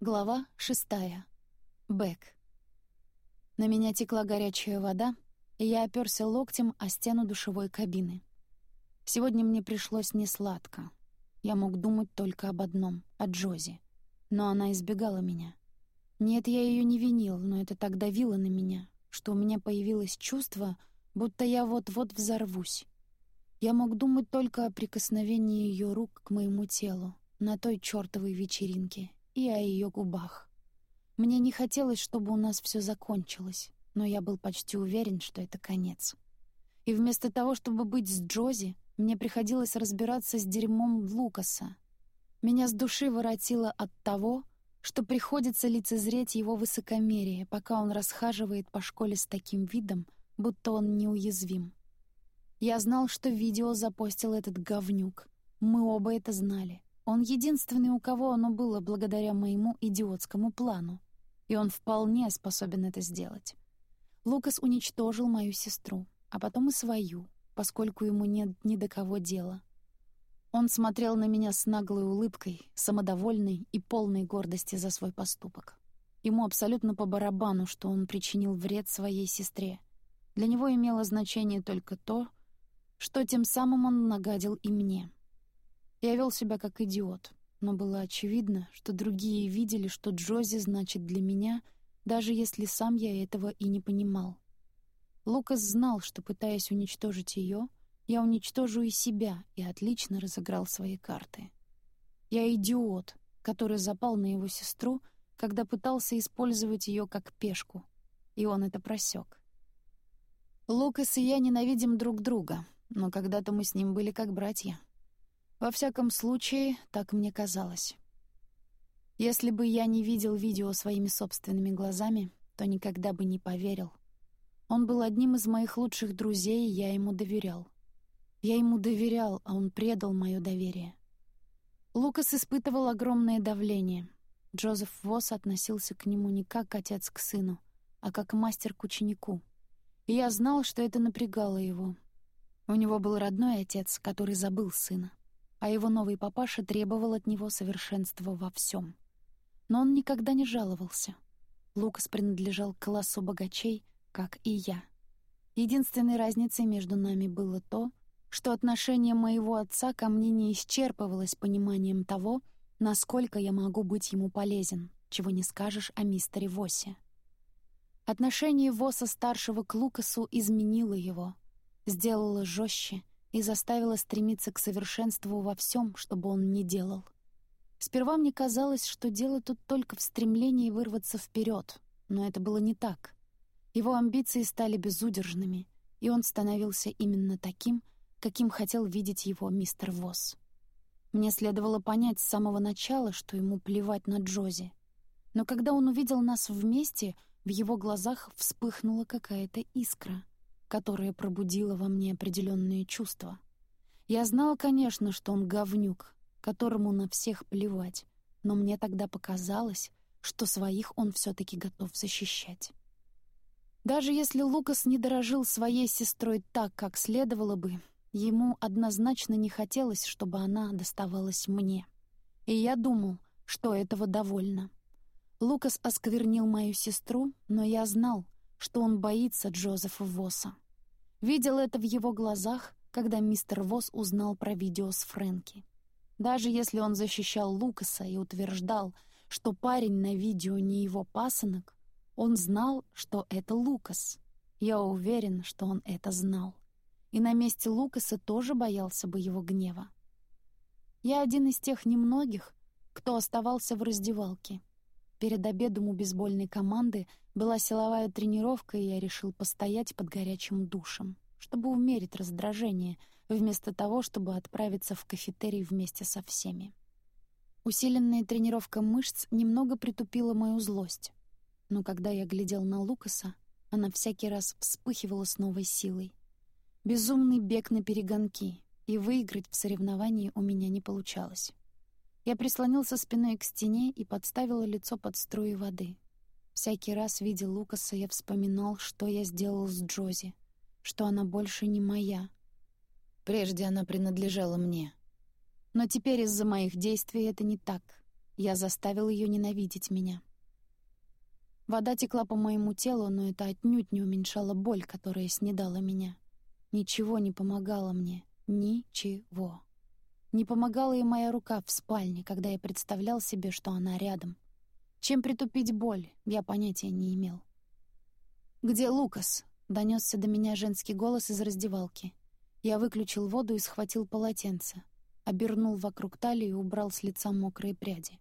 Глава шестая. Бэк. На меня текла горячая вода, и я оперся локтем о стену душевой кабины. Сегодня мне пришлось несладко. Я мог думать только об одном — о Джози. Но она избегала меня. Нет, я ее не винил, но это так давило на меня, что у меня появилось чувство, будто я вот-вот взорвусь. Я мог думать только о прикосновении ее рук к моему телу на той чёртовой вечеринке и о ее губах. Мне не хотелось, чтобы у нас все закончилось, но я был почти уверен, что это конец. И вместо того, чтобы быть с Джози, мне приходилось разбираться с дерьмом Лукаса. Меня с души воротило от того, что приходится лицезреть его высокомерие, пока он расхаживает по школе с таким видом, будто он неуязвим. Я знал, что видео запостил этот говнюк. Мы оба это знали. Он единственный, у кого оно было благодаря моему идиотскому плану. И он вполне способен это сделать. Лукас уничтожил мою сестру, а потом и свою, поскольку ему нет ни до кого дела. Он смотрел на меня с наглой улыбкой, самодовольной и полной гордости за свой поступок. Ему абсолютно по барабану, что он причинил вред своей сестре. Для него имело значение только то, что тем самым он нагадил и мне — я вел себя как идиот, но было очевидно, что другие видели, что Джози значит для меня, даже если сам я этого и не понимал. Лукас знал, что, пытаясь уничтожить ее, я уничтожу и себя, и отлично разыграл свои карты. Я идиот, который запал на его сестру, когда пытался использовать ее как пешку, и он это просек. Лукас и я ненавидим друг друга, но когда-то мы с ним были как братья. Во всяком случае, так мне казалось. Если бы я не видел видео своими собственными глазами, то никогда бы не поверил. Он был одним из моих лучших друзей, и я ему доверял. Я ему доверял, а он предал мое доверие. Лукас испытывал огромное давление. Джозеф Восс относился к нему не как отец к сыну, а как мастер к ученику. И я знал, что это напрягало его. У него был родной отец, который забыл сына а его новый папаша требовал от него совершенства во всем. Но он никогда не жаловался. Лукас принадлежал к классу богачей, как и я. Единственной разницей между нами было то, что отношение моего отца ко мне не исчерпывалось пониманием того, насколько я могу быть ему полезен, чего не скажешь о мистере Восе. Отношение Воса старшего к Лукасу изменило его, сделало жестче и заставила стремиться к совершенству во всем, что бы он ни делал. Сперва мне казалось, что дело тут только в стремлении вырваться вперед, но это было не так. Его амбиции стали безудержными, и он становился именно таким, каким хотел видеть его мистер Восс. Мне следовало понять с самого начала, что ему плевать на Джози. Но когда он увидел нас вместе, в его глазах вспыхнула какая-то искра — которое пробудило во мне определенные чувства. Я знал, конечно, что он говнюк, которому на всех плевать, но мне тогда показалось, что своих он все таки готов защищать. Даже если Лукас не дорожил своей сестрой так, как следовало бы, ему однозначно не хотелось, чтобы она доставалась мне. И я думал, что этого довольно. Лукас осквернил мою сестру, но я знал, что он боится Джозефа Восса. Видел это в его глазах, когда мистер Восс узнал про видео с Фрэнки. Даже если он защищал Лукаса и утверждал, что парень на видео не его пасынок, он знал, что это Лукас. Я уверен, что он это знал. И на месте Лукаса тоже боялся бы его гнева. Я один из тех немногих, кто оставался в раздевалке. Перед обедом у бейсбольной команды была силовая тренировка, и я решил постоять под горячим душем, чтобы умерить раздражение, вместо того, чтобы отправиться в кафетерий вместе со всеми. Усиленная тренировка мышц немного притупила мою злость. Но когда я глядел на Лукаса, она всякий раз вспыхивала с новой силой. Безумный бег на перегонки, и выиграть в соревновании у меня не получалось. Я прислонился спиной к стене и подставила лицо под струи воды. Всякий раз, видя Лукаса, я вспоминал, что я сделал с Джози, что она больше не моя. Прежде она принадлежала мне. Но теперь из-за моих действий это не так. Я заставил ее ненавидеть меня. Вода текла по моему телу, но это отнюдь не уменьшало боль, которая снедала меня. Ничего не помогало мне. Ничего. Не помогала и моя рука в спальне, когда я представлял себе, что она рядом. Чем притупить боль, я понятия не имел. «Где Лукас?» — донесся до меня женский голос из раздевалки. Я выключил воду и схватил полотенце. Обернул вокруг талии и убрал с лица мокрые пряди.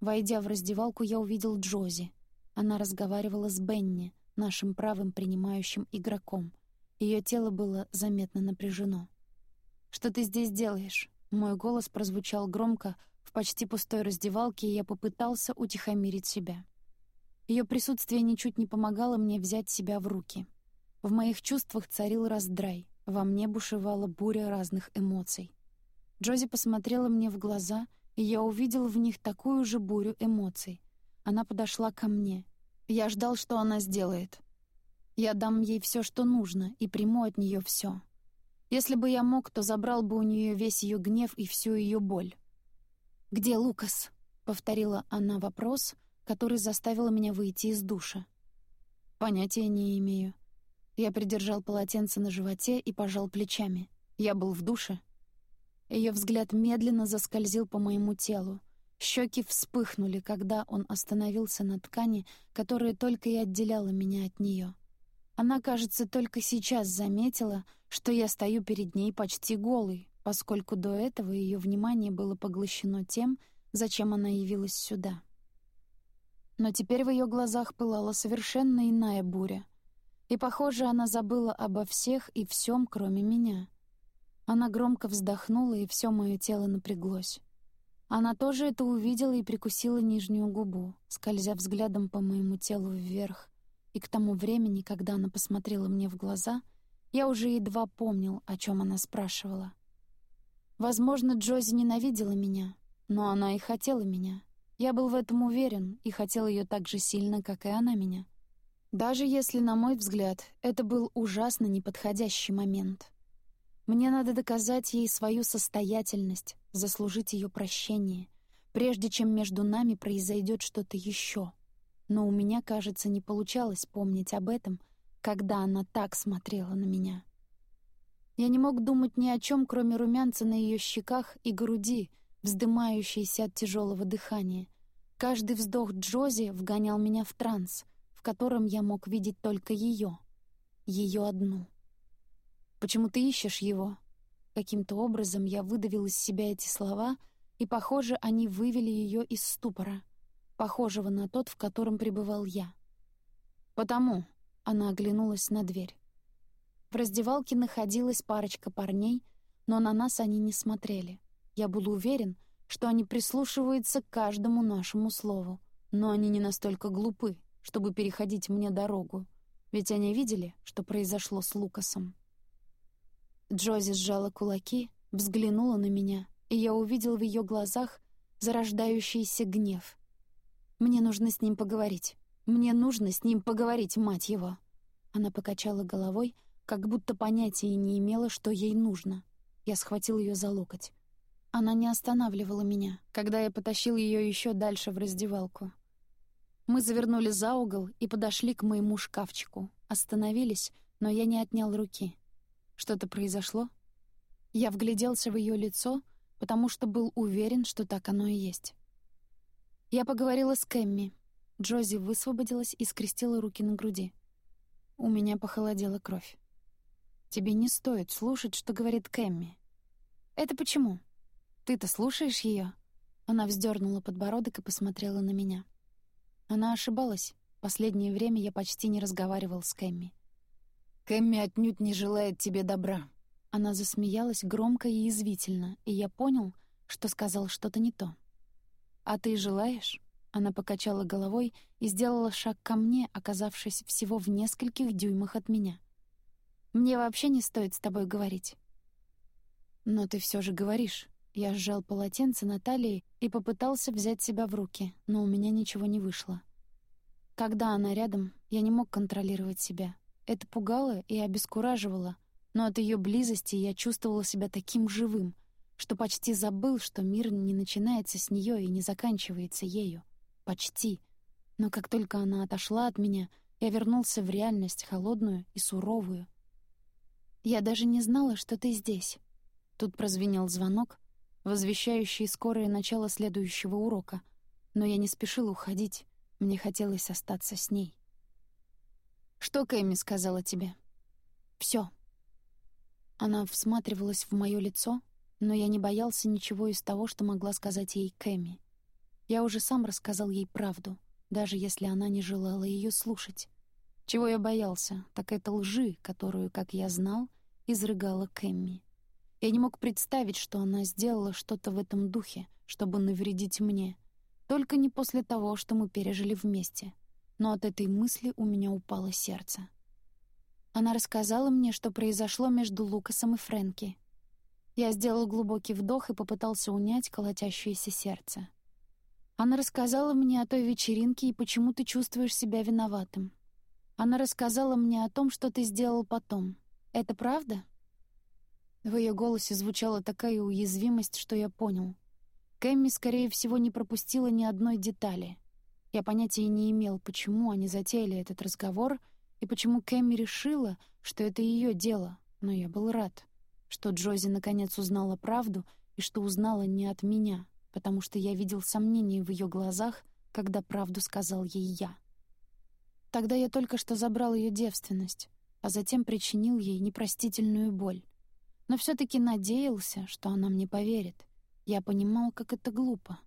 Войдя в раздевалку, я увидел Джози. Она разговаривала с Бенни, нашим правым принимающим игроком. Ее тело было заметно напряжено. «Что ты здесь делаешь?» Мой голос прозвучал громко почти пустой раздевалке, и я попытался утихомирить себя. Ее присутствие ничуть не помогало мне взять себя в руки. В моих чувствах царил раздрай, во мне бушевала буря разных эмоций. Джози посмотрела мне в глаза, и я увидел в них такую же бурю эмоций. Она подошла ко мне. Я ждал, что она сделает. Я дам ей все, что нужно, и приму от нее все. Если бы я мог, то забрал бы у нее весь ее гнев и всю ее боль. «Где Лукас?» — повторила она вопрос, который заставил меня выйти из душа. «Понятия не имею». Я придержал полотенце на животе и пожал плечами. Я был в душе. Ее взгляд медленно заскользил по моему телу. Щеки вспыхнули, когда он остановился на ткани, которая только и отделяла меня от нее. Она, кажется, только сейчас заметила, что я стою перед ней почти голый, поскольку до этого ее внимание было поглощено тем, зачем она явилась сюда. Но теперь в ее глазах пылала совершенно иная буря. И, похоже, она забыла обо всех и всем, кроме меня. Она громко вздохнула, и все мое тело напряглось. Она тоже это увидела и прикусила нижнюю губу, скользя взглядом по моему телу вверх, и к тому времени, когда она посмотрела мне в глаза, я уже едва помнил, о чем она спрашивала. Возможно, Джози ненавидела меня, но она и хотела меня. Я был в этом уверен и хотел ее так же сильно, как и она меня. Даже если, на мой взгляд, это был ужасно неподходящий момент. Мне надо доказать ей свою состоятельность, заслужить ее прощение, прежде чем между нами произойдет что-то еще — но у меня, кажется, не получалось помнить об этом, когда она так смотрела на меня. Я не мог думать ни о чем, кроме румянца на ее щеках и груди, вздымающейся от тяжелого дыхания. Каждый вздох Джози вгонял меня в транс, в котором я мог видеть только ее, ее одну. «Почему ты ищешь его?» Каким-то образом я выдавил из себя эти слова, и, похоже, они вывели ее из ступора — похожего на тот, в котором пребывал я. «Потому», — она оглянулась на дверь. В раздевалке находилась парочка парней, но на нас они не смотрели. Я был уверен, что они прислушиваются к каждому нашему слову, но они не настолько глупы, чтобы переходить мне дорогу, ведь они видели, что произошло с Лукасом. Джози сжала кулаки, взглянула на меня, и я увидел в ее глазах зарождающийся гнев. Мне нужно с ним поговорить. Мне нужно с ним поговорить, мать его!» Она покачала головой, как будто понятия не имела, что ей нужно. Я схватил ее за локоть. Она не останавливала меня, когда я потащил ее еще дальше в раздевалку. Мы завернули за угол и подошли к моему шкафчику. Остановились, но я не отнял руки. Что-то произошло? Я вгляделся в ее лицо, потому что был уверен, что так оно и есть. Я поговорила с Кэмми. Джози высвободилась и скрестила руки на груди. У меня похолодела кровь. «Тебе не стоит слушать, что говорит Кэмми». «Это почему? Ты-то слушаешь ее? Она вздернула подбородок и посмотрела на меня. Она ошибалась. Последнее время я почти не разговаривал с Кэмми. «Кэмми отнюдь не желает тебе добра». Она засмеялась громко и язвительно, и я понял, что сказал что-то не то. «А ты желаешь?» Она покачала головой и сделала шаг ко мне, оказавшись всего в нескольких дюймах от меня. «Мне вообще не стоит с тобой говорить». «Но ты все же говоришь». Я сжал полотенце на талии и попытался взять себя в руки, но у меня ничего не вышло. Когда она рядом, я не мог контролировать себя. Это пугало и обескураживало, но от ее близости я чувствовал себя таким живым, что почти забыл, что мир не начинается с нее и не заканчивается ею. Почти. Но как только она отошла от меня, я вернулся в реальность, холодную и суровую. «Я даже не знала, что ты здесь». Тут прозвенел звонок, возвещающий скорое начало следующего урока, но я не спешила уходить, мне хотелось остаться с ней. «Что Кэмми сказала тебе?» «Всё». Она всматривалась в моё лицо, но я не боялся ничего из того, что могла сказать ей Кэмми. Я уже сам рассказал ей правду, даже если она не желала её слушать. Чего я боялся, так это лжи, которую, как я знал, изрыгала Кэмми. Я не мог представить, что она сделала что-то в этом духе, чтобы навредить мне. Только не после того, что мы пережили вместе. Но от этой мысли у меня упало сердце. Она рассказала мне, что произошло между Лукасом и Фрэнки. Я сделал глубокий вдох и попытался унять колотящееся сердце. Она рассказала мне о той вечеринке и почему ты чувствуешь себя виноватым. Она рассказала мне о том, что ты сделал потом. Это правда? В ее голосе звучала такая уязвимость, что я понял. Кэмми, скорее всего, не пропустила ни одной детали. Я понятия не имел, почему они затеяли этот разговор и почему Кэмми решила, что это ее дело, но я был рад, что Джози наконец узнала правду и что узнала не от меня, потому что я видел сомнения в ее глазах, когда правду сказал ей я. Тогда я только что забрал ее девственность, а затем причинил ей непростительную боль но все таки надеялся, что она мне поверит. Я понимал, как это глупо.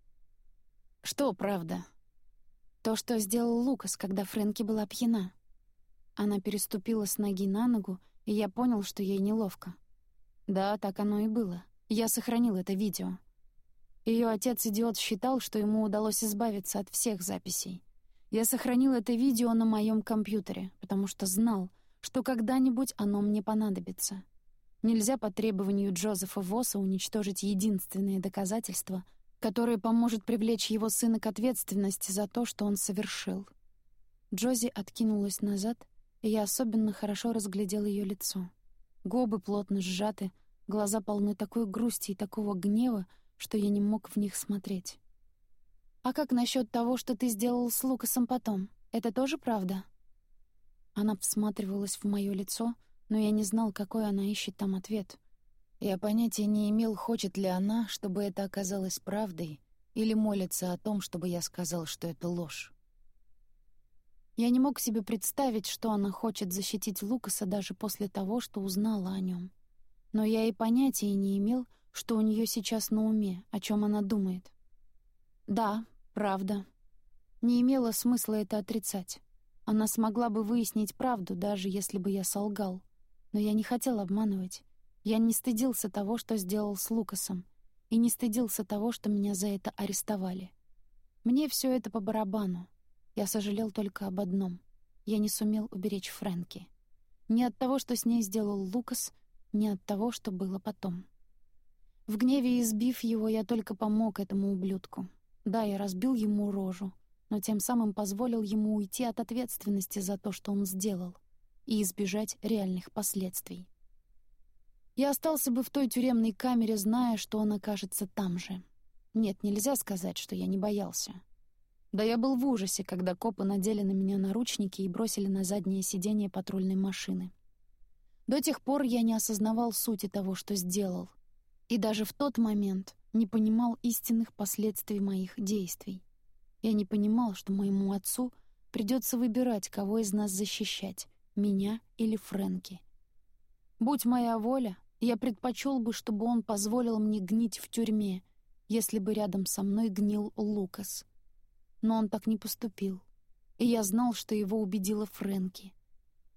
«Что правда?» «То, что сделал Лукас, когда Фрэнки была пьяна». Она переступила с ноги на ногу, и я понял, что ей неловко. Да, так оно и было. Я сохранил это видео. Ее отец-идиот считал, что ему удалось избавиться от всех записей. Я сохранил это видео на моем компьютере, потому что знал, что когда-нибудь оно мне понадобится. Нельзя по требованию Джозефа Восса уничтожить единственное доказательство, которое поможет привлечь его сына к ответственности за то, что он совершил. Джози откинулась назад, и я особенно хорошо разглядел ее лицо. Губы плотно сжаты, глаза полны такой грусти и такого гнева, что я не мог в них смотреть. «А как насчет того, что ты сделал с Лукасом потом? Это тоже правда?» Она всматривалась в мое лицо, но я не знал, какой она ищет там ответ. Я понятия не имел, хочет ли она, чтобы это оказалось правдой, или молится о том, чтобы я сказал, что это ложь. Я не мог себе представить, что она хочет защитить Лукаса даже после того, что узнала о нем. Но я и понятия не имел, что у нее сейчас на уме, о чем она думает. Да, правда. Не имело смысла это отрицать. Она смогла бы выяснить правду, даже если бы я солгал. Но я не хотел обманывать. Я не стыдился того, что сделал с Лукасом, и не стыдился того, что меня за это арестовали. Мне все это по барабану. Я сожалел только об одном. Я не сумел уберечь Фрэнки. Не от того, что с ней сделал Лукас, не от того, что было потом. В гневе избив его, я только помог этому ублюдку. Да, я разбил ему рожу, но тем самым позволил ему уйти от ответственности за то, что он сделал и избежать реальных последствий. Я остался бы в той тюремной камере, зная, что он окажется там же. Нет, нельзя сказать, что я не боялся. Да я был в ужасе, когда копы надели на меня наручники и бросили на заднее сиденье патрульной машины. До тех пор я не осознавал сути того, что сделал, и даже в тот момент не понимал истинных последствий моих действий. Я не понимал, что моему отцу придется выбирать, кого из нас защищать меня или Фрэнки. Будь моя воля, я предпочел бы, чтобы он позволил мне гнить в тюрьме, если бы рядом со мной гнил Лукас. Но он так не поступил, и я знал, что его убедила Фрэнки.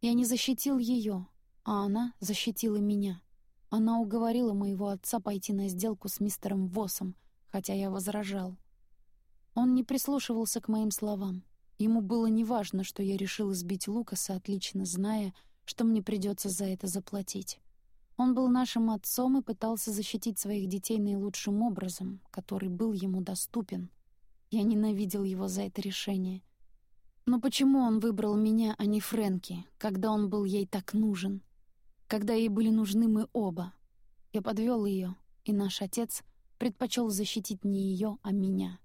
Я не защитил ее, а она защитила меня. Она уговорила моего отца пойти на сделку с мистером Восом, хотя я возражал. Он не прислушивался к моим словам. Ему было неважно, что я решил избить Лукаса, отлично зная, что мне придется за это заплатить. Он был нашим отцом и пытался защитить своих детей наилучшим образом, который был ему доступен. Я ненавидел его за это решение. Но почему он выбрал меня, а не Фрэнки, когда он был ей так нужен? Когда ей были нужны мы оба? Я подвел ее, и наш отец предпочел защитить не ее, а меня.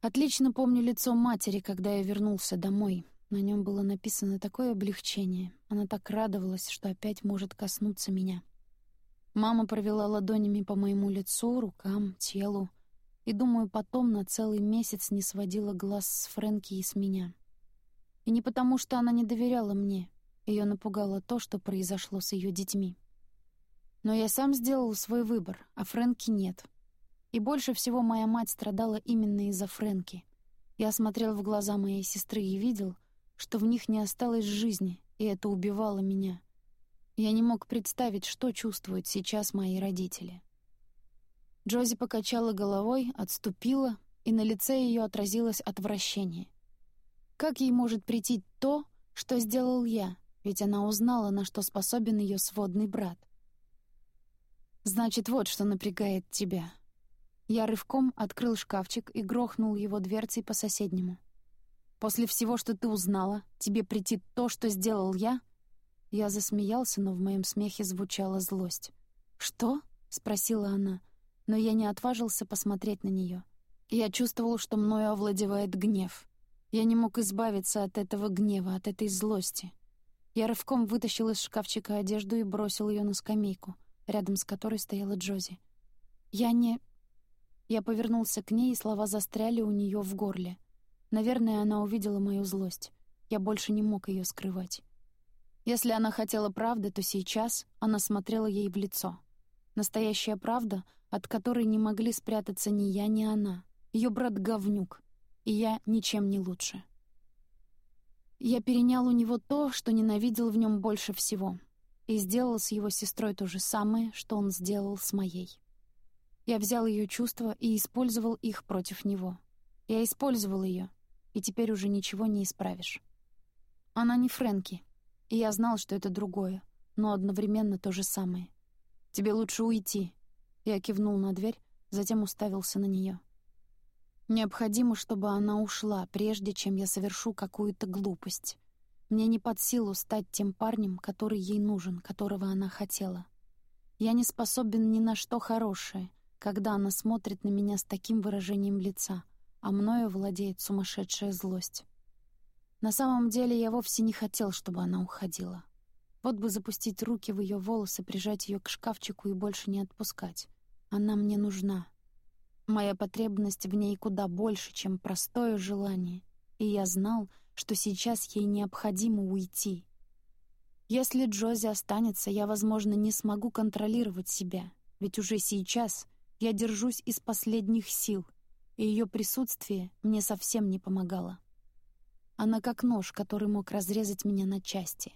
Отлично помню лицо матери, когда я вернулся домой. На нем было написано такое облегчение. Она так радовалась, что опять может коснуться меня. Мама провела ладонями по моему лицу, рукам, телу, и, думаю, потом на целый месяц не сводила глаз с Фрэнки и с меня. И не потому, что она не доверяла мне. Ее напугало то, что произошло с ее детьми. Но я сам сделал свой выбор, а Фрэнки нет. И больше всего моя мать страдала именно из-за Фрэнки. Я смотрел в глаза моей сестры и видел, что в них не осталось жизни, и это убивало меня. Я не мог представить, что чувствуют сейчас мои родители. Джози покачала головой, отступила, и на лице ее отразилось отвращение. Как ей может прийти то, что сделал я, ведь она узнала, на что способен ее сводный брат. Значит, вот что напрягает тебя. Я рывком открыл шкафчик и грохнул его дверцей по соседнему. После всего, что ты узнала, тебе прийти то, что сделал я? Я засмеялся, но в моем смехе звучала злость. Что? спросила она, но я не отважился посмотреть на нее. Я чувствовал, что мною овладевает гнев. Я не мог избавиться от этого гнева, от этой злости. Я рывком вытащил из шкафчика одежду и бросил ее на скамейку — рядом с которой стояла Джози. «Я не...» Я повернулся к ней, и слова застряли у нее в горле. Наверное, она увидела мою злость. Я больше не мог ее скрывать. Если она хотела правды, то сейчас она смотрела ей в лицо. Настоящая правда, от которой не могли спрятаться ни я, ни она. Ее брат — говнюк, и я ничем не лучше. Я перенял у него то, что ненавидел в нем больше всего и сделал с его сестрой то же самое, что он сделал с моей. Я взял ее чувства и использовал их против него. Я использовал ее, и теперь уже ничего не исправишь. Она не Фрэнки, и я знал, что это другое, но одновременно то же самое. «Тебе лучше уйти», — я кивнул на дверь, затем уставился на нее. Необходимо, чтобы она ушла, прежде чем я совершу какую-то глупость. Мне не под силу стать тем парнем, который ей нужен, которого она хотела. Я не способен ни на что хорошее, когда она смотрит на меня с таким выражением лица, а мною владеет сумасшедшая злость. На самом деле я вовсе не хотел, чтобы она уходила. Вот бы запустить руки в ее волосы, прижать ее к шкафчику и больше не отпускать. Она мне нужна. Моя потребность в ней куда больше, чем простое желание, и я знал, что сейчас ей необходимо уйти. Если Джози останется, я, возможно, не смогу контролировать себя, ведь уже сейчас я держусь из последних сил, и ее присутствие мне совсем не помогало. Она как нож, который мог разрезать меня на части.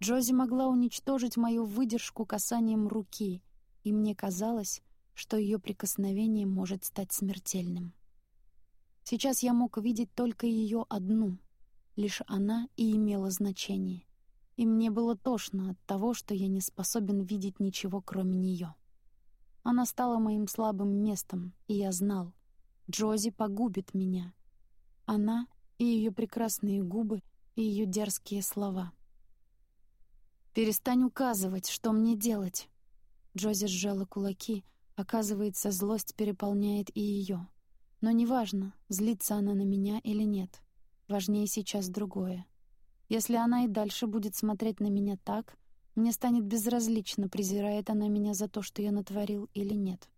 Джози могла уничтожить мою выдержку касанием руки, и мне казалось, что ее прикосновение может стать смертельным. Сейчас я мог видеть только ее одну, Лишь она и имела значение. И мне было тошно от того, что я не способен видеть ничего, кроме нее. Она стала моим слабым местом, и я знал, Джози погубит меня. Она и ее прекрасные губы, и ее дерзкие слова. «Перестань указывать, что мне делать!» Джози сжала кулаки, оказывается, злость переполняет и ее. Но неважно, злится она на меня или нет. Важнее сейчас другое. Если она и дальше будет смотреть на меня так, мне станет безразлично, презирает она меня за то, что я натворил или нет.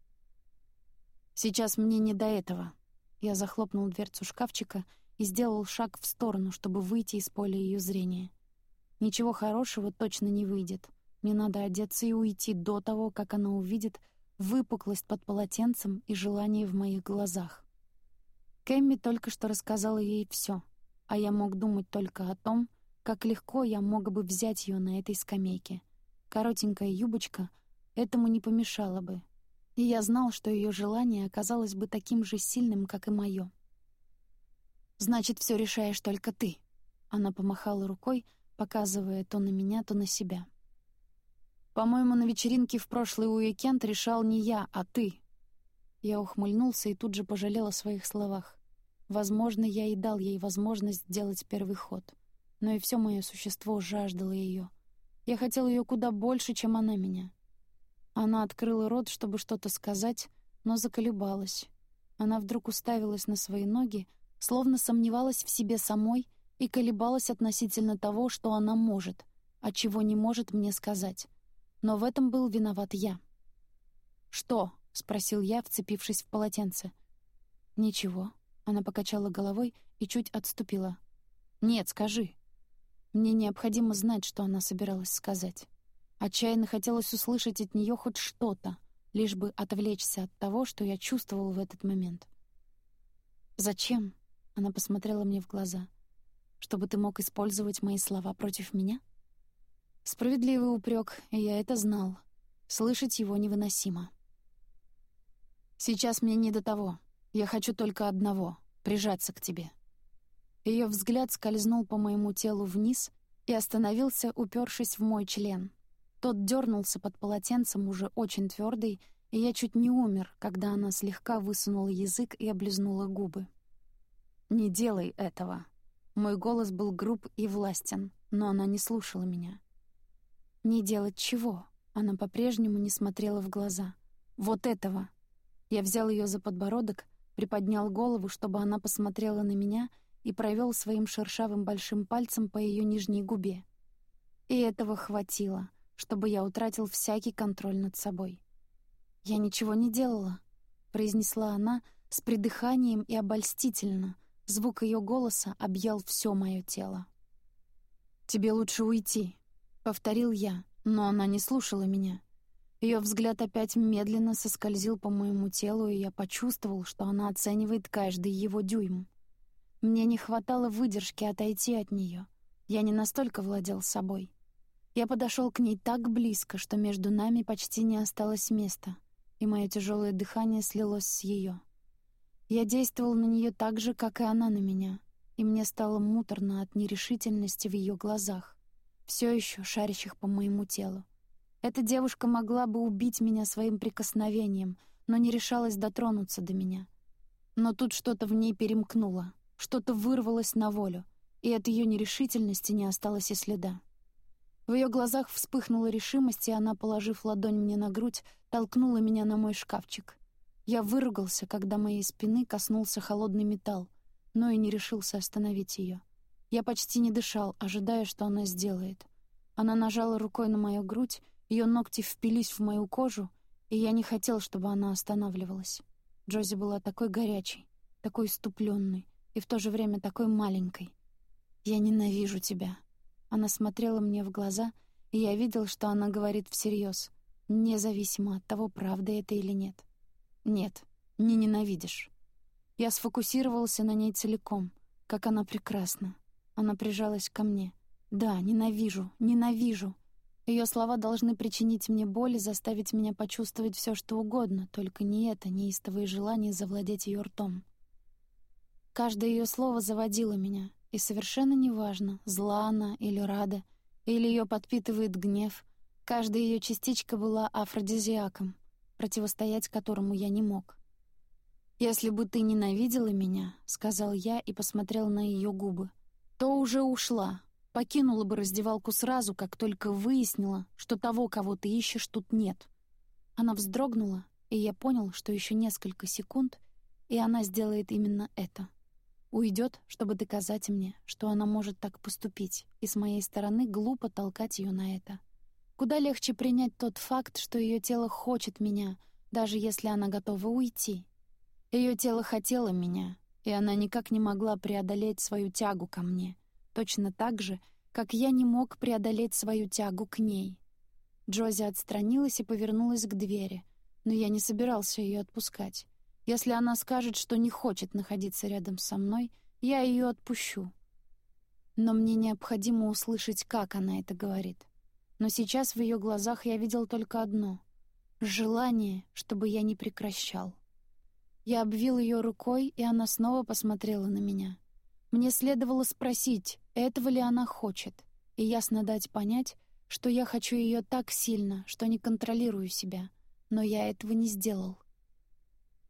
Сейчас мне не до этого. Я захлопнул дверцу шкафчика и сделал шаг в сторону, чтобы выйти из поля ее зрения. Ничего хорошего точно не выйдет. Мне надо одеться и уйти до того, как она увидит выпуклость под полотенцем и желание в моих глазах. Кэмми только что рассказала ей все — а я мог думать только о том, как легко я мог бы взять ее на этой скамейке. Коротенькая юбочка этому не помешала бы, и я знал, что ее желание оказалось бы таким же сильным, как и мое. «Значит, все решаешь только ты», — она помахала рукой, показывая то на меня, то на себя. «По-моему, на вечеринке в прошлый уикенд решал не я, а ты». Я ухмыльнулся и тут же пожалел о своих словах. Возможно, я и дал ей возможность сделать первый ход. Но и все мое существо жаждало ее. Я хотел ее куда больше, чем она меня. Она открыла рот, чтобы что-то сказать, но заколебалась. Она вдруг уставилась на свои ноги, словно сомневалась в себе самой и колебалась относительно того, что она может, а чего не может мне сказать. Но в этом был виноват я. «Что?» — спросил я, вцепившись в полотенце. «Ничего». Она покачала головой и чуть отступила. «Нет, скажи». Мне необходимо знать, что она собиралась сказать. Отчаянно хотелось услышать от нее хоть что-то, лишь бы отвлечься от того, что я чувствовал в этот момент. «Зачем?» — она посмотрела мне в глаза. «Чтобы ты мог использовать мои слова против меня?» Справедливый упрек, и я это знал. Слышать его невыносимо. «Сейчас мне не до того. Я хочу только одного — прижаться к тебе». Ее взгляд скользнул по моему телу вниз и остановился, упершись в мой член. Тот дернулся под полотенцем уже очень твердый, и я чуть не умер, когда она слегка высунула язык и облизнула губы. «Не делай этого». Мой голос был груб и властен, но она не слушала меня. «Не делать чего?» Она по-прежнему не смотрела в глаза. «Вот этого!» Я взял ее за подбородок, приподнял голову, чтобы она посмотрела на меня и провел своим шершавым большим пальцем по ее нижней губе. И этого хватило, чтобы я утратил всякий контроль над собой. «Я ничего не делала», — произнесла она с придыханием и обольстительно. Звук ее голоса объял все мое тело. «Тебе лучше уйти», — повторил я, но она не слушала меня. Ее взгляд опять медленно соскользил по моему телу, и я почувствовал, что она оценивает каждый его дюйм. Мне не хватало выдержки отойти от нее. Я не настолько владел собой. Я подошел к ней так близко, что между нами почти не осталось места, и мое тяжелое дыхание слилось с ее. Я действовал на нее так же, как и она на меня, и мне стало муторно от нерешительности в ее глазах, все еще шарящих по моему телу. Эта девушка могла бы убить меня своим прикосновением, но не решалась дотронуться до меня. Но тут что-то в ней перемкнуло, что-то вырвалось на волю, и от ее нерешительности не осталось и следа. В ее глазах вспыхнула решимость, и она, положив ладонь мне на грудь, толкнула меня на мой шкафчик. Я выругался, когда моей спины коснулся холодный металл, но и не решился остановить ее. Я почти не дышал, ожидая, что она сделает. Она нажала рукой на мою грудь, ее ногти впились в мою кожу, и я не хотел, чтобы она останавливалась. Джози была такой горячей, такой иступленной и в то же время такой маленькой. «Я ненавижу тебя». Она смотрела мне в глаза, и я видел, что она говорит всерьез, независимо от того, правда это или нет. «Нет, не ненавидишь». Я сфокусировался на ней целиком, как она прекрасна. Она прижалась ко мне. «Да, ненавижу, ненавижу». Ее слова должны причинить мне боль и заставить меня почувствовать все, что угодно, только не это неистовое желание завладеть ее ртом. Каждое ее слово заводило меня, и совершенно неважно, зла она или рада, или ее подпитывает гнев, каждая ее частичка была афродизиаком, противостоять которому я не мог. «Если бы ты ненавидела меня», — сказал я и посмотрел на ее губы, — «то уже ушла, покинула бы раздевалку сразу, как только выяснила, что того, кого ты ищешь, тут нет. Она вздрогнула, и я понял, что еще несколько секунд, и она сделает именно это. Уйдет, чтобы доказать мне, что она может так поступить, и с моей стороны глупо толкать ее на это. Куда легче принять тот факт, что ее тело хочет меня, даже если она готова уйти. Ее тело хотело меня, и она никак не могла преодолеть свою тягу ко мне — точно так же, как я не мог преодолеть свою тягу к ней. Джози отстранилась и повернулась к двери, но я не собирался ее отпускать. Если она скажет, что не хочет находиться рядом со мной, я ее отпущу. Но мне необходимо услышать, как она это говорит. Но сейчас в ее глазах я видел только одно — желание, чтобы я не прекращал. Я обвил ее рукой, и она снова посмотрела на меня. Мне следовало спросить, этого ли она хочет, и ясно дать понять, что я хочу ее так сильно, что не контролирую себя, но я этого не сделал.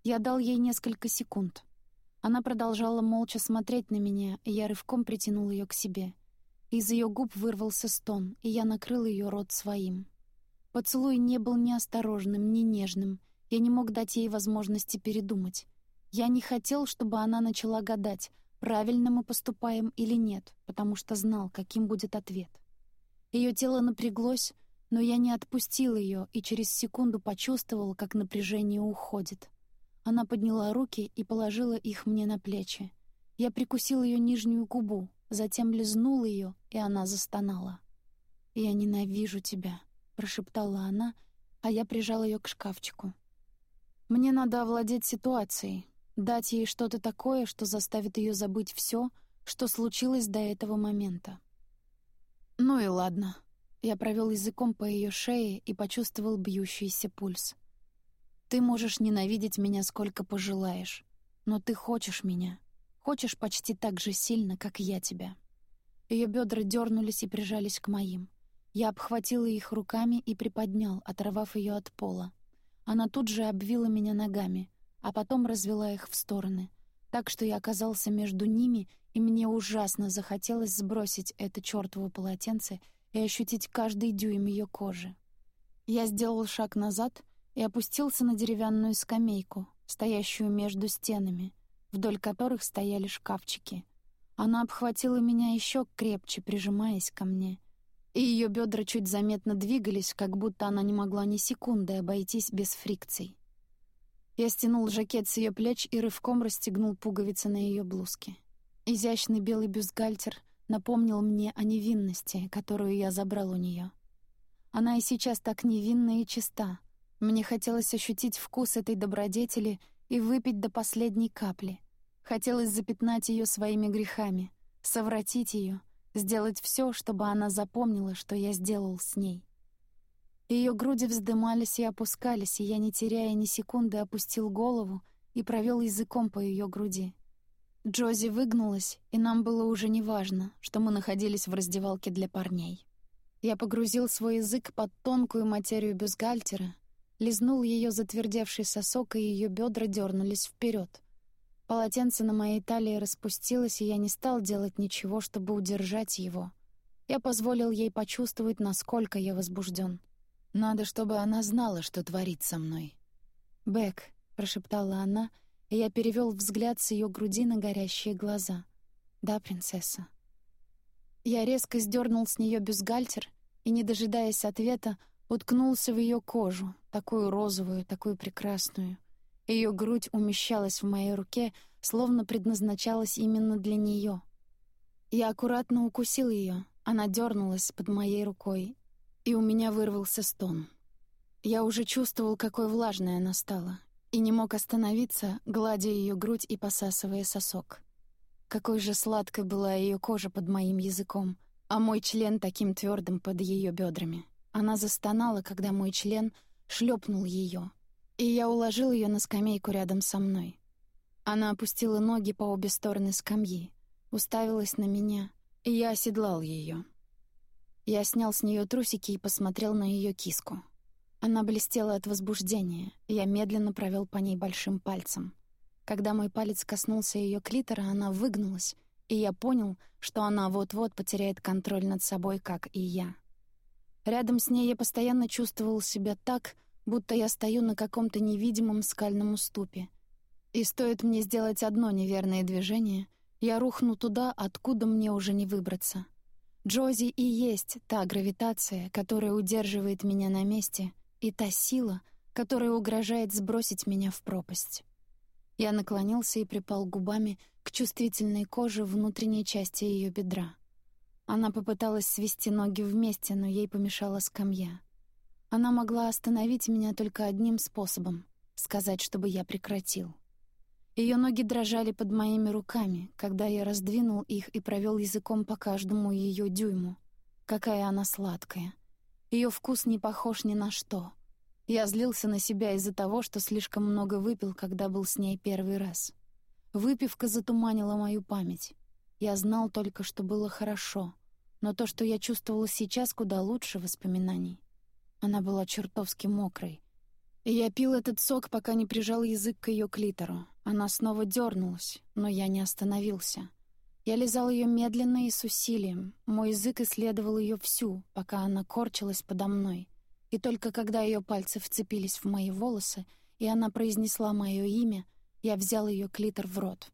Я дал ей несколько секунд. Она продолжала молча смотреть на меня, и я рывком притянул ее к себе. Из ее губ вырвался стон, и я накрыл ее рот своим. Поцелуй не был ни осторожным, ни нежным. Я не мог дать ей возможности передумать. Я не хотел, чтобы она начала гадать, правильно мы поступаем или нет, потому что знал, каким будет ответ. Ее тело напряглось, но я не отпустил ее и через секунду почувствовал, как напряжение уходит. Она подняла руки и положила их мне на плечи. Я прикусил ее нижнюю губу, затем лизнул ее, и она застонала. «Я ненавижу тебя», — прошептала она, а я прижал ее к шкафчику. «Мне надо овладеть ситуацией, дать ей что-то такое, что заставит ее забыть все, что случилось до этого момента». «Ну и ладно», я провел языком по ее шее и почувствовал бьющийся пульс. «Ты можешь ненавидеть меня сколько пожелаешь, но ты хочешь меня. Хочешь почти так же сильно, как я тебя». Ее бедра дернулись и прижались к моим. Я обхватила их руками и приподнял, оторвав ее от пола. Она тут же обвила меня ногами, а потом развела их в стороны, так что я оказался между ними, и мне ужасно захотелось сбросить это чёртово полотенце — и ощутить каждый дюйм ее кожи. Я сделал шаг назад и опустился на деревянную скамейку, стоящую между стенами, вдоль которых стояли шкафчики. Она обхватила меня еще крепче, прижимаясь ко мне, и ее бедра чуть заметно двигались, как будто она не могла ни секунды обойтись без фрикций. Я стянул жакет с ее плеч и рывком расстегнул пуговицы на ее блузке. Изящный белый бюстгальтер напомнил мне о невинности, которую я забрал у нее. Она и сейчас так невинна и чиста. Мне хотелось ощутить вкус этой добродетели и выпить до последней капли. Хотелось запятнать ее своими грехами, совратить ее, сделать все, чтобы она запомнила, что я сделал с ней. Ее груди вздымались и опускались, и я, не теряя ни секунды, опустил голову и провел языком по ее груди. Джози выгнулась, и нам было уже неважно, что мы находились в раздевалке для парней. Я погрузил свой язык под тонкую материю бюстгальтера, лизнул ее затвердевший сосок, и ее бедра дернулись вперед. Полотенце на моей талии распустилось, и я не стал делать ничего, чтобы удержать его. Я позволил ей почувствовать, насколько я возбужден. Надо, чтобы она знала, что творит со мной. «Бэк», — прошептала она, — и я перевел взгляд с ее груди на горящие глаза. «Да, принцесса». Я резко сдернул с нее бюстгальтер и, не дожидаясь ответа, уткнулся в ее кожу, такую розовую, такую прекрасную. Ее грудь умещалась в моей руке, словно предназначалась именно для нее. Я аккуратно укусил ее, она дернулась под моей рукой, и у меня вырвался стон. Я уже чувствовал, какой влажной она стала, и не мог остановиться, гладя ее грудь и посасывая сосок. Какой же сладкой была ее кожа под моим языком, а мой член таким твердым под ее бедрами. Она застонала, когда мой член шлепнул ее, и я уложил ее на скамейку рядом со мной. Она опустила ноги по обе стороны скамьи, уставилась на меня, и я оседлал ее. Я снял с нее трусики и посмотрел на ее киску. Она блестела от возбуждения, и я медленно провел по ней большим пальцем. Когда мой палец коснулся ее клитора, она выгнулась, и я понял, что она вот-вот потеряет контроль над собой, как и я. Рядом с ней я постоянно чувствовал себя так, будто я стою на каком-то невидимом скальном уступе. И стоит мне сделать одно неверное движение, я рухну туда, откуда мне уже не выбраться. Джози и есть та гравитация, которая удерживает меня на месте — и та сила, которая угрожает сбросить меня в пропасть. Я наклонился и припал губами к чувствительной коже внутренней части ее бедра. Она попыталась свести ноги вместе, но ей помешала скамья. Она могла остановить меня только одним способом — сказать, чтобы я прекратил. Ее ноги дрожали под моими руками, когда я раздвинул их и провел языком по каждому ее дюйму. Какая она сладкая. Ее вкус не похож ни на что. Я злился на себя из-за того, что слишком много выпил, когда был с ней первый раз. Выпивка затуманила мою память. Я знал только, что было хорошо, но то, что я чувствовала сейчас, куда лучше воспоминаний. Она была чертовски мокрой. И я пил этот сок, пока не прижал язык к ее клитору. Она снова дернулась, но я не остановился. Я лизал ее медленно и с усилием. Мой язык исследовал ее всю, пока она корчилась подо мной. И только когда ее пальцы вцепились в мои волосы, и она произнесла мое имя, я взял ее клитор в рот.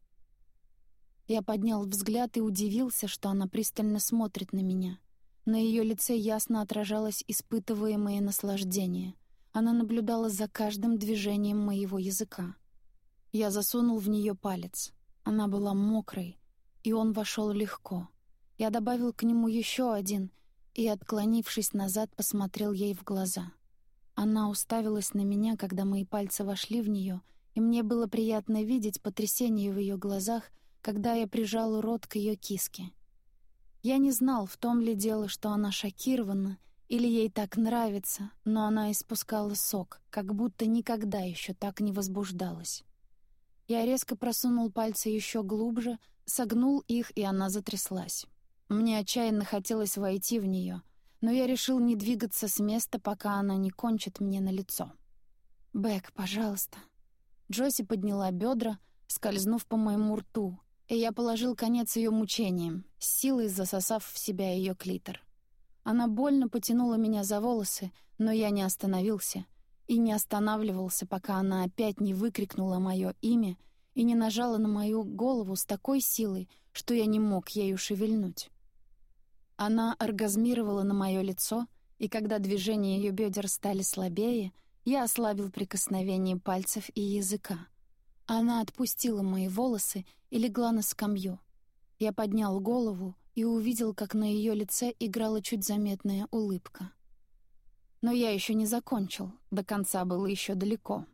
Я поднял взгляд и удивился, что она пристально смотрит на меня. На ее лице ясно отражалось испытываемое наслаждение. Она наблюдала за каждым движением моего языка. Я засунул в нее палец. Она была мокрой, и он вошел легко. Я добавил к нему еще один и, отклонившись назад, посмотрел ей в глаза. Она уставилась на меня, когда мои пальцы вошли в нее, и мне было приятно видеть потрясение в ее глазах, когда я прижал рот к ее киске. Я не знал, в том ли дело, что она шокирована или ей так нравится, но она испускала сок, как будто никогда еще так не возбуждалась. Я резко просунул пальцы еще глубже, согнул их, и она затряслась. Мне отчаянно хотелось войти в нее, но я решил не двигаться с места, пока она не кончит мне на лицо. «Бэк, пожалуйста». Джоси подняла бедра, скользнув по моему рту, и я положил конец ее мучениям, с силой засосав в себя ее клитор. Она больно потянула меня за волосы, но я не остановился — и не останавливался, пока она опять не выкрикнула мое имя и не нажала на мою голову с такой силой, что я не мог ею шевельнуть. Она оргазмировала на мое лицо, и когда движения ее бедер стали слабее, я ослабил прикосновение пальцев и языка. Она отпустила мои волосы и легла на скамью. Я поднял голову и увидел, как на ее лице играла чуть заметная улыбка. Но я еще не закончил, до конца было еще далеко.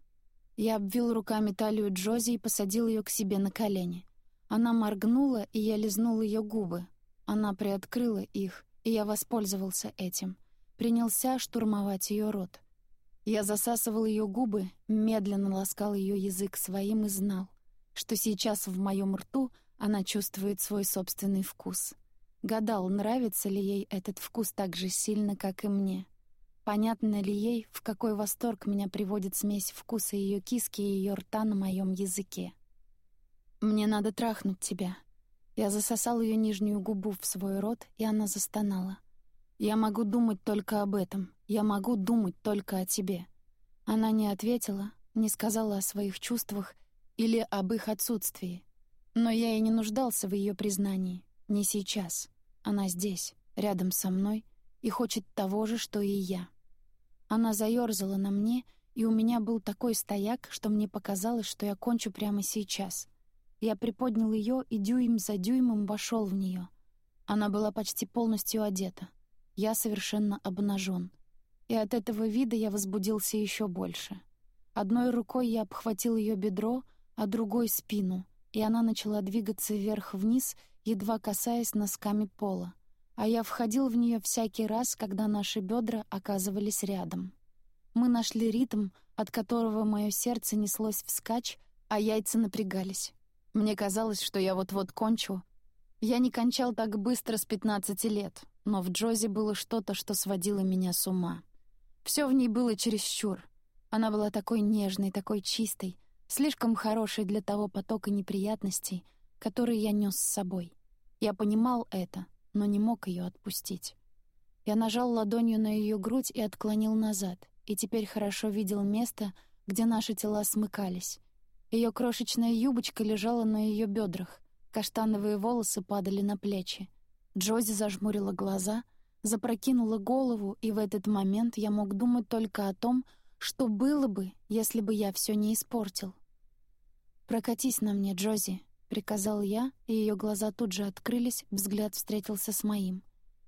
Я обвил руками талию Джози и посадил ее к себе на колени. Она моргнула, и я лизнул ее губы. Она приоткрыла их, и я воспользовался этим. Принялся штурмовать ее рот. Я засасывал ее губы, медленно ласкал ее язык своим и знал, что сейчас в моем рту она чувствует свой собственный вкус. Гадал, нравится ли ей этот вкус так же сильно, как и мне. Понятно ли ей, в какой восторг меня приводит смесь вкуса ее киски и ее рта на моем языке? «Мне надо трахнуть тебя». Я засосал ее нижнюю губу в свой рот, и она застонала. «Я могу думать только об этом. Я могу думать только о тебе». Она не ответила, не сказала о своих чувствах или об их отсутствии. Но я и не нуждался в ее признании. Не сейчас. Она здесь, рядом со мной, и хочет того же, что и я. Она заёрзала на мне, и у меня был такой стояк, что мне показалось, что я кончу прямо сейчас. Я приподнял ее и дюйм за дюймом вошел в нее. Она была почти полностью одета. Я совершенно обнажен. И от этого вида я возбудился еще больше. Одной рукой я обхватил ее бедро, а другой — спину, и она начала двигаться вверх-вниз, едва касаясь носками пола а я входил в нее всякий раз, когда наши бедра оказывались рядом. Мы нашли ритм, от которого мое сердце неслось вскачь, а яйца напрягались. Мне казалось, что я вот-вот кончу. Я не кончал так быстро с 15 лет, но в Джози было что-то, что сводило меня с ума. Все в ней было чересчур. Она была такой нежной, такой чистой, слишком хорошей для того потока неприятностей, который я нес с собой. Я понимал это, но не мог ее отпустить. Я нажал ладонью на ее грудь и отклонил назад, и теперь хорошо видел место, где наши тела смыкались. Ее крошечная юбочка лежала на ее бедрах, каштановые волосы падали на плечи. Джози зажмурила глаза, запрокинула голову, и в этот момент я мог думать только о том, что было бы, если бы я все не испортил. «Прокатись на мне, Джози», приказал я, и ее глаза тут же открылись, взгляд встретился с моим.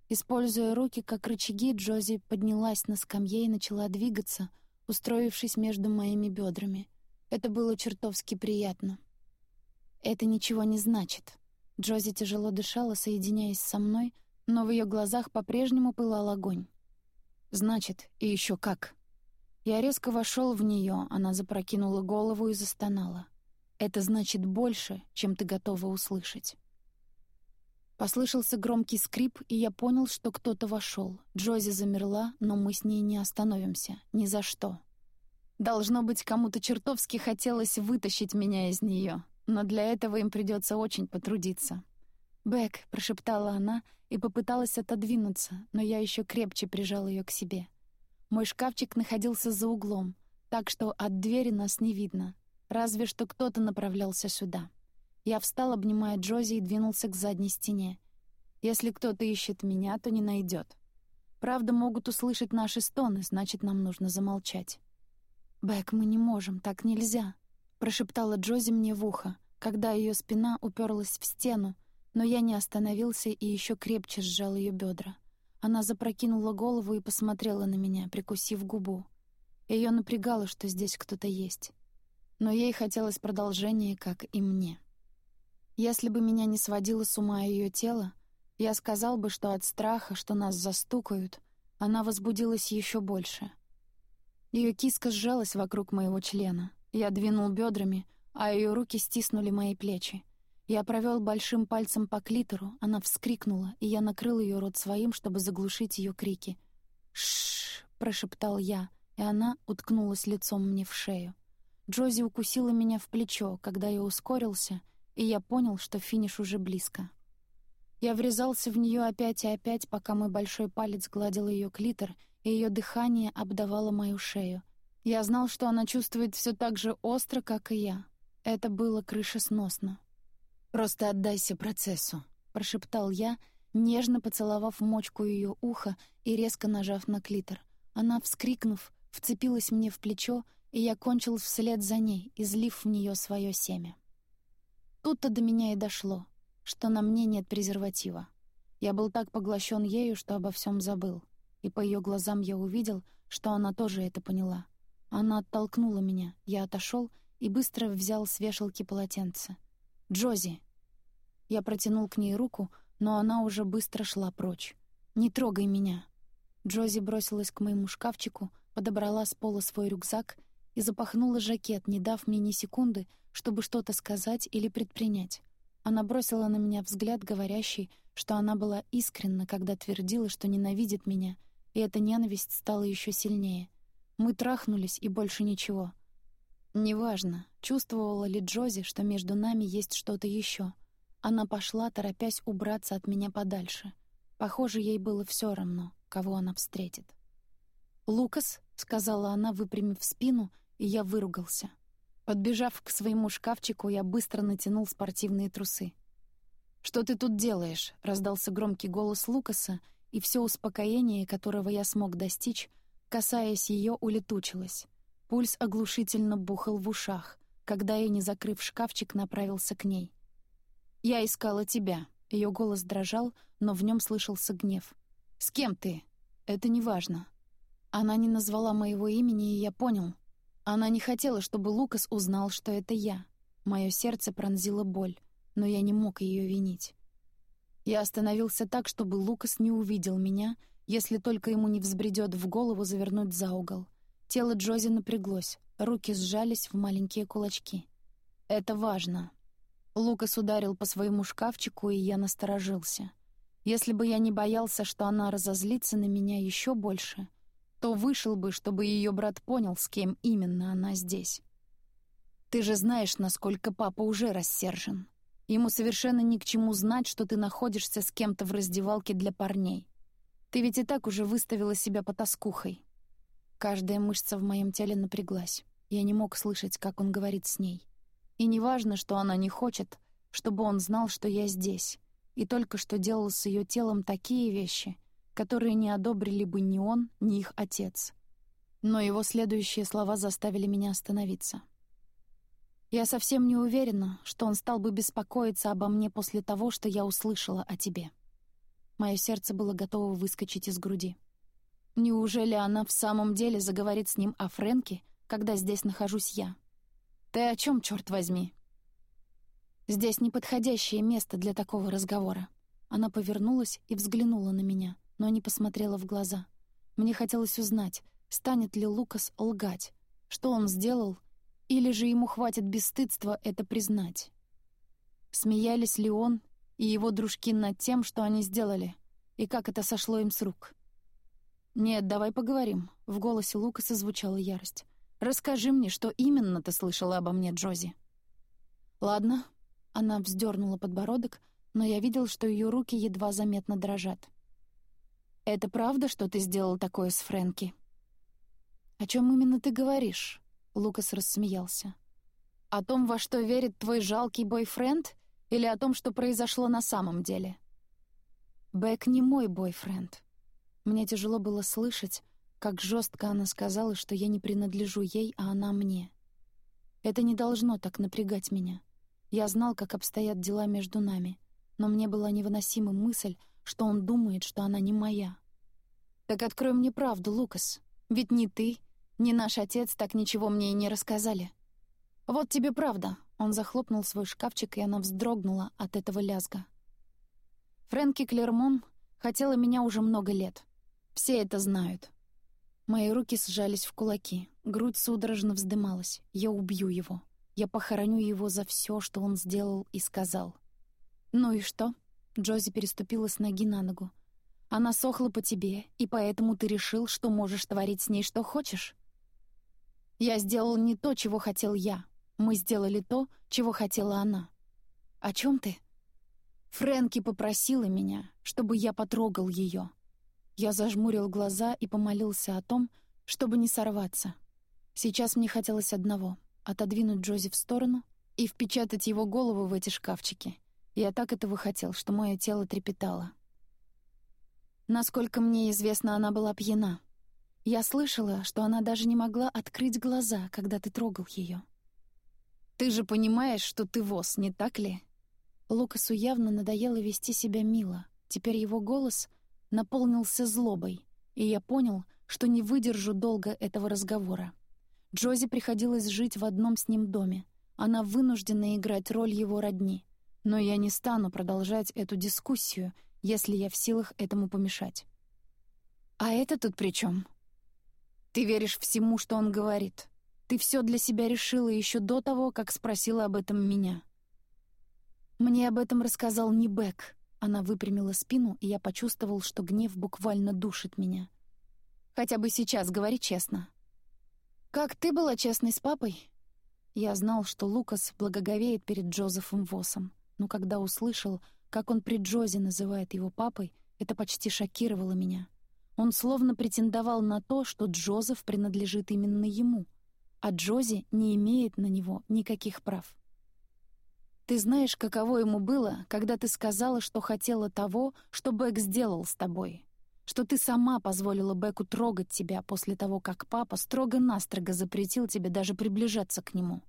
Используя руки как рычаги, Джози поднялась на скамье и начала двигаться, устроившись между моими бедрами. Это было чертовски приятно. Это ничего не значит. Джози тяжело дышала, соединяясь со мной, но в ее глазах по-прежнему пылал огонь. «Значит, и еще как!» Я резко вошел в нее, она запрокинула голову и застонала. Это значит больше, чем ты готова услышать. Послышался громкий скрип, и я понял, что кто-то вошел. Джози замерла, но мы с ней не остановимся. Ни за что. Должно быть, кому-то чертовски хотелось вытащить меня из нее, но для этого им придется очень потрудиться. «Бэк», — прошептала она и попыталась отодвинуться, но я еще крепче прижал ее к себе. Мой шкафчик находился за углом, так что от двери нас не видно. Разве что кто-то направлялся сюда. Я встал, обнимая Джози, и двинулся к задней стене. Если кто-то ищет меня, то не найдет. Правда, могут услышать наши стоны, значит, нам нужно замолчать. «Бэк, мы не можем, так нельзя», — прошептала Джози мне в ухо, когда ее спина уперлась в стену, но я не остановился и еще крепче сжал ее бедра. Она запрокинула голову и посмотрела на меня, прикусив губу. Ее напрягало, что здесь кто-то есть. Но ей хотелось продолжения, как и мне. Если бы меня не сводило с ума ее тело, я сказал бы, что от страха, что нас застукают, она возбудилась еще больше. Ее киска сжалась вокруг моего члена. Я двинул бедрами, а ее руки стиснули мои плечи. Я провел большим пальцем по клитору, она вскрикнула, и я накрыл ее рот своим, чтобы заглушить ее крики. Шш, прошептал я, и она уткнулась лицом мне в шею. Джози укусила меня в плечо, когда я ускорился, и я понял, что финиш уже близко. Я врезался в нее опять и опять, пока мой большой палец гладил ее клитор, и ее дыхание обдавало мою шею. Я знал, что она чувствует все так же остро, как и я. Это было крышесносно. «Просто отдайся процессу», — прошептал я, нежно поцеловав мочку ее уха и резко нажав на клитор. Она, вскрикнув, вцепилась мне в плечо, и я кончил вслед за ней, излив в нее свое семя. Тут-то до меня и дошло что на мне нет презерватива. Я был так поглощен ею, что обо всем забыл. И по ее глазам я увидел, что она тоже это поняла. Она оттолкнула меня, я отошел и быстро взял с вешалки полотенце. «Джози!» Я протянул к ней руку, но она уже быстро шла прочь. «Не трогай меня!» Джози бросилась к моему шкафчику, подобрала с пола свой рюкзак и запахнула жакет, не дав мне ни секунды, чтобы что-то сказать или предпринять. Она бросила на меня взгляд, говорящий, что она была искренна, когда твердила, что ненавидит меня, и эта ненависть стала еще сильнее. Мы трахнулись, и больше ничего. Неважно, чувствовала ли Джози, что между нами есть что-то еще. Она пошла, торопясь убраться от меня подальше. Похоже, ей было все равно, кого она встретит. «Лукас», — сказала она, выпрямив спину, и я выругался — Подбежав к своему шкафчику, я быстро натянул спортивные трусы. «Что ты тут делаешь?» — раздался громкий голос Лукаса, и все успокоение, которого я смог достичь, касаясь ее, улетучилось. Пульс оглушительно бухал в ушах, когда я, не закрыв шкафчик, направился к ней. «Я искала тебя». Ее голос дрожал, но в нем слышался гнев. «С кем ты?» «Это неважно». Она не назвала моего имени, и я понял, она не хотела, чтобы Лукас узнал, что это я. Мое сердце пронзило боль, но я не мог ее винить. Я остановился так, чтобы Лукас не увидел меня, если только ему не взбредет в голову завернуть за угол. Тело Джози напряглось, руки сжались в маленькие кулачки. «Это важно». Лукас ударил по своему шкафчику, и я насторожился. Если бы я не боялся, что она разозлится на меня еще больше — то вышел бы, чтобы ее брат понял, с кем именно она здесь. Ты же знаешь, насколько папа уже рассержен. Ему совершенно ни к чему знать, что ты находишься с кем-то в раздевалке для парней. Ты ведь и так уже выставила себя потаскухой. Каждая мышца в моем теле напряглась. Я не мог слышать, как он говорит с ней. И не важно, что она не хочет, чтобы он знал, что я здесь, и только что делал с ее телом такие вещи, которые не одобрили бы ни он, ни их отец. Но его следующие слова заставили меня остановиться. «Я совсем не уверена, что он стал бы беспокоиться обо мне после того, что я услышала о тебе». Мое сердце было готово выскочить из груди. Неужели она в самом деле заговорит с ним о Фрэнке, когда здесь нахожусь я? Ты о чем, черт возьми? Здесь неподходящее место для такого разговора. Она повернулась и взглянула на меня но не посмотрела в глаза. Мне хотелось узнать, станет ли Лукас лгать, что он сделал, или же ему хватит бесстыдства это признать. Смеялись ли он и его дружки над тем, что они сделали, и как это сошло им с рук? «Нет, давай поговорим», — в голосе Лукаса звучала ярость. «Расскажи мне, что именно ты слышала обо мне, Джози». «Ладно», — она вздернула подбородок, но я видел, что ее руки едва заметно дрожат. «Это правда, что ты сделал такое с Фрэнки?» «О чем именно ты говоришь?» — Лукас рассмеялся. «О том, во что верит твой жалкий бойфренд, или о том, что произошло на самом деле?» «Бэк не мой бойфренд». Мне тяжело было слышать, как жестко она сказала, что я не принадлежу ей, а она мне. Это не должно так напрягать меня. Я знал, как обстоят дела между нами, но мне была невыносима мысль, что он думает, что она не моя. «Так открой мне правду, Лукас. Ведь ни ты, ни наш отец так ничего мне и не рассказали. Вот тебе правда». Он захлопнул свой шкафчик, и она вздрогнула от этого лязга. Фрэнки Клермон хотела меня уже много лет. Все это знают. Мои руки сжались в кулаки, грудь судорожно вздымалась. Я убью его. Я похороню его за все, что он сделал и сказал. «Ну и что?» Джози переступила с ноги на ногу. «Она сохла по тебе, и поэтому ты решил, что можешь творить с ней что хочешь?» «Я сделал не то, чего хотел я. Мы сделали то, чего хотела она». «О чем ты?» Фрэнки попросила меня, чтобы я потрогал ее. Я зажмурил глаза и помолился о том, чтобы не сорваться. Сейчас мне хотелось одного — отодвинуть Джози в сторону и впечатать его голову в эти шкафчики. Я так этого хотел, что мое тело трепетало. Насколько мне известно, она была пьяна. Я слышала, что она даже не могла открыть глаза, когда ты трогал ее. «Ты же понимаешь, что ты воз, не так ли?» Лукасу явно надоело вести себя мило. Теперь его голос — наполнился злобой, и я понял, что не выдержу долго этого разговора. Джози приходилось жить в одном с ним доме. Она вынуждена играть роль его родни. Но я не стану продолжать эту дискуссию, если я в силах этому помешать. «А это тут при чем? Ты веришь всему, что он говорит. Ты все для себя решила еще до того, как спросила об этом меня. Мне об этом рассказал не Бэк, она выпрямила спину, и я почувствовал, что гнев буквально душит меня. «Хотя бы сейчас, говори честно». «Как ты была честной с папой?» Я знал, что Лукас благоговеет перед Джозефом Восом, но когда услышал, как он при Джозе называет его папой, это почти шокировало меня. Он словно претендовал на то, что Джозеф принадлежит именно ему, а Джози не имеет на него никаких прав. Ты знаешь, каково ему было, когда ты сказала, что хотела того, что Бэк сделал с тобой? Что ты сама позволила Бэку трогать тебя после того, как папа строго-настрого запретил тебе даже приближаться к нему?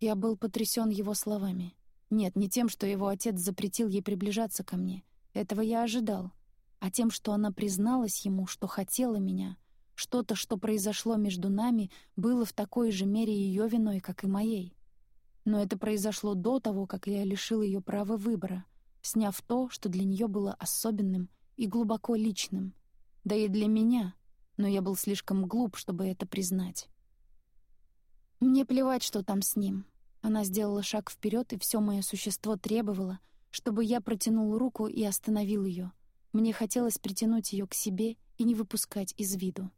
Я был потрясен его словами. Нет, не тем, что его отец запретил ей приближаться ко мне. Этого я ожидал. А тем, что она призналась ему, что хотела меня. Что-то, что произошло между нами, было в такой же мере ее виной, как и моей. Но это произошло до того, как я лишил ее права выбора, сняв то, что для нее было особенным и глубоко личным. Да и для меня, но я был слишком глуп, чтобы это признать. Мне плевать, что там с ним. Она сделала шаг вперед, и все мое существо требовало, чтобы я протянул руку и остановил ее. Мне хотелось притянуть ее к себе и не выпускать из виду.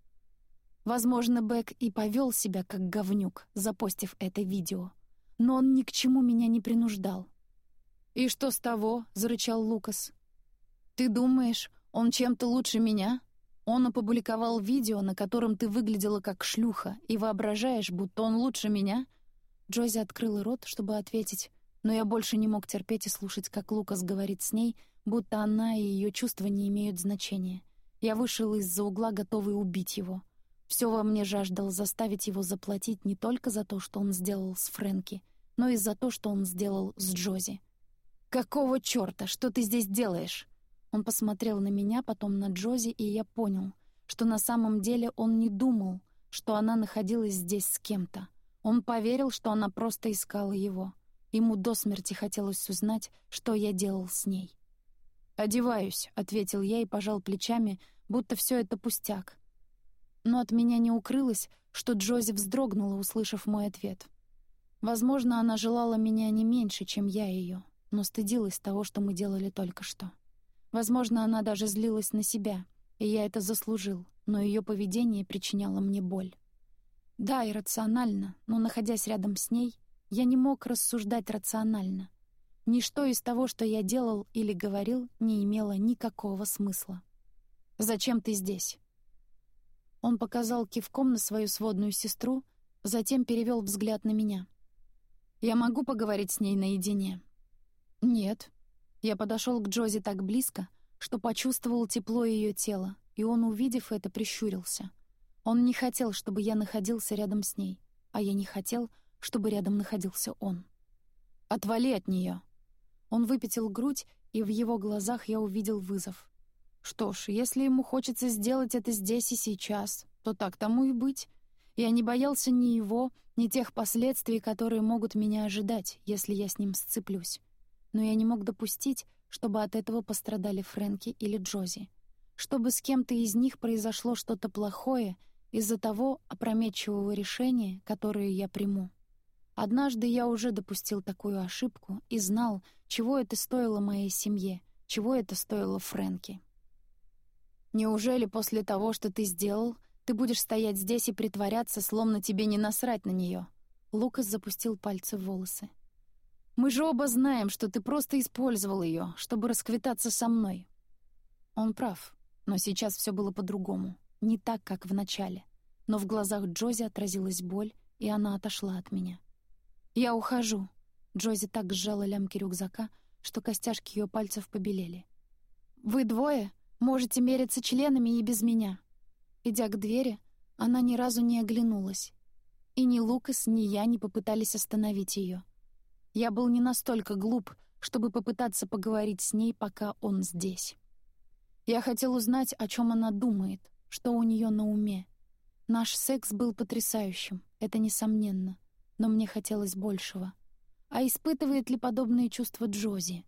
Возможно, Бэк и повел себя как говнюк, запостив это видео но он ни к чему меня не принуждал. «И что с того?» — зарычал Лукас. «Ты думаешь, он чем-то лучше меня? Он опубликовал видео, на котором ты выглядела как шлюха, и воображаешь, будто он лучше меня?» Джози открыла рот, чтобы ответить, но я больше не мог терпеть и слушать, как Лукас говорит с ней, будто она и ее чувства не имеют значения. Я вышел из-за угла, готовый убить его. Все во мне жаждал заставить его заплатить не только за то, что он сделал с Фрэнки, но и за то, что он сделал с Джози. «Какого чёрта? Что ты здесь делаешь?» Он посмотрел на меня, потом на Джози, и я понял, что на самом деле он не думал, что она находилась здесь с кем-то. Он поверил, что она просто искала его. Ему до смерти хотелось узнать, что я делал с ней. «Одеваюсь», — ответил я и пожал плечами, будто все это пустяк. Но от меня не укрылось, что Джози вздрогнула, услышав мой ответ — Возможно, она желала меня не меньше, чем я ее, но стыдилась того, что мы делали только что. Возможно, она даже злилась на себя, и я это заслужил, но ее поведение причиняло мне боль. Да, иррационально, но, находясь рядом с ней, я не мог рассуждать рационально. Ничто из того, что я делал или говорил, не имело никакого смысла. «Зачем ты здесь?» Он показал кивком на свою сводную сестру, затем перевел взгляд на меня. «Я могу поговорить с ней наедине?» «Нет». Я подошел к Джози так близко, что почувствовал тепло ее тела, и он, увидев это, прищурился. Он не хотел, чтобы я находился рядом с ней, а я не хотел, чтобы рядом находился он. «Отвали от нее!» Он выпятил грудь, и в его глазах я увидел вызов. Что ж, если ему хочется сделать это здесь и сейчас, то так тому и быть. Я не боялся ни его, ни тех последствий, которые могут меня ожидать, если я с ним сцеплюсь. Но я не мог допустить, чтобы от этого пострадали Фрэнки или Джози. Чтобы с кем-то из них произошло что-то плохое из-за того опрометчивого решения, которое я приму. Однажды я уже допустил такую ошибку и знал, чего это стоило моей семье, чего это стоило Фрэнки. Неужели после того, что ты сделал, ты будешь стоять здесь и притворяться, словно тебе не насрать на нее? Лукас запустил пальцы в волосы. Мы же оба знаем, что ты просто использовал ее, чтобы расквитаться со мной. Он прав, но сейчас все было по-другому, не так, как в начале. Но в глазах Джози отразилась боль, и она отошла от меня. Я ухожу. Джози так сжала лямки рюкзака, что костяшки ее пальцев побелели. Вы двое Можете мериться членами и без меня». Идя к двери, она ни разу не оглянулась. И ни Лукас, ни я не попытались остановить ее. Я был не настолько глуп, чтобы попытаться поговорить с ней, пока он здесь. Я хотел узнать, о чем она думает, что у нее на уме. Наш секс был потрясающим, это несомненно, но мне хотелось большего. А испытывает ли подобные чувства Джози?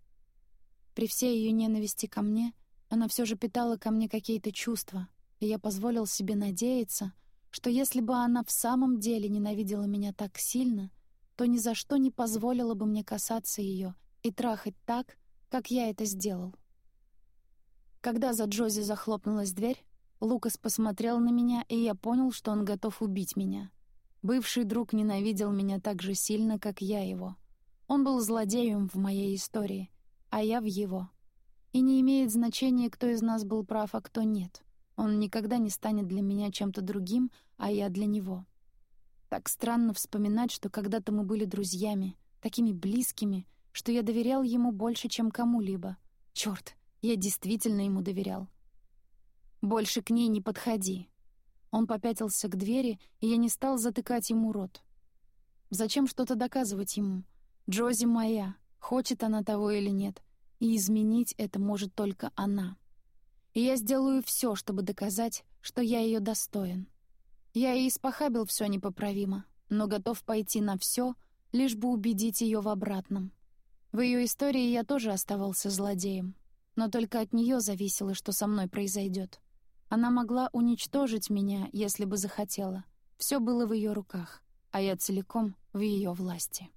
При всей ее ненависти ко мне она все же питала ко мне какие-то чувства, и я позволил себе надеяться, что если бы она в самом деле ненавидела меня так сильно, то ни за что не позволила бы мне касаться ее и трахать так, как я это сделал. Когда за Джози захлопнулась дверь, Лукас посмотрел на меня, и я понял, что он готов убить меня. Бывший друг ненавидел меня так же сильно, как я его. Он был злодеем в моей истории, а я в его — и не имеет значения, кто из нас был прав, а кто нет. Он никогда не станет для меня чем-то другим, а я для него. Так странно вспоминать, что когда-то мы были друзьями, такими близкими, что я доверял ему больше, чем кому-либо. Чёрт, я действительно ему доверял. «Больше к ней не подходи». Он попятился к двери, и я не стал затыкать ему рот. Зачем что-то доказывать ему? Джози моя, хочет она того или нет — и изменить это может только она. И я сделаю все, чтобы доказать, что я ее достоин. Я и испохабил все непоправимо, но готов пойти на все, лишь бы убедить ее в обратном. В ее истории я тоже оставался злодеем, но только от нее зависело, что со мной произойдет. Она могла уничтожить меня, если бы захотела. Все было в ее руках, а я целиком в ее власти.